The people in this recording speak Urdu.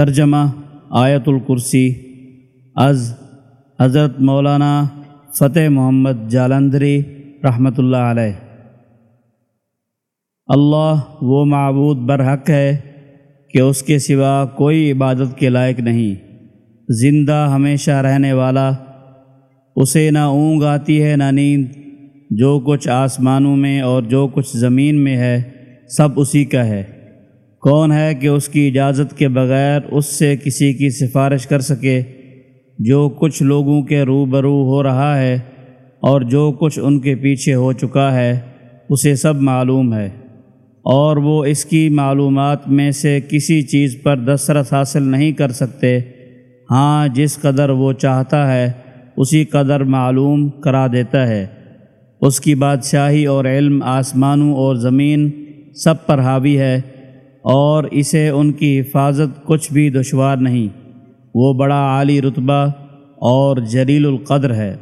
ترجمہ آیت الکرسی از حضرت مولانا فتح محمد جالندری رحمۃ اللہ علیہ۔ اللہ وہ معبود برحق ہے کہ اس کے سوا کوئی عبادت کے لائق نہیں۔ زندہ ہمیشہ رہنے والا، اسے نہ اونگ آتی ہے نہ نیند۔ جو کچھ آسمانوں میں اور جو کچھ زمین میں ہے، سب اسی کا ہے۔ کون ہے کہ اس کی اجازت کے بغیر اس سے کسی کی سفارش کر سکے جو کچھ لوگوں کے روبرو ہو رہا ہے اور جو کچھ ان کے پیچھے ہو چکا ہے، اسے سب معلوم ہے۔ اور وہ اس کی معلومات میں سے کسی چیز پر دسترس حاصل نہیں کر سکتے۔ ہاں جس قدر وہ چاہتا ہے، اسی قدر معلوم کرا دیتا ہے۔ اس کی بادشاہی اور علم آسمانوں اور زمین سب پر حاوی ہے۔ اور اسے ان کی حفاظت کچھ بھی دشوار نہیں۔ وہ بڑا عالی رتبہ اور جلیل القدر ہے۔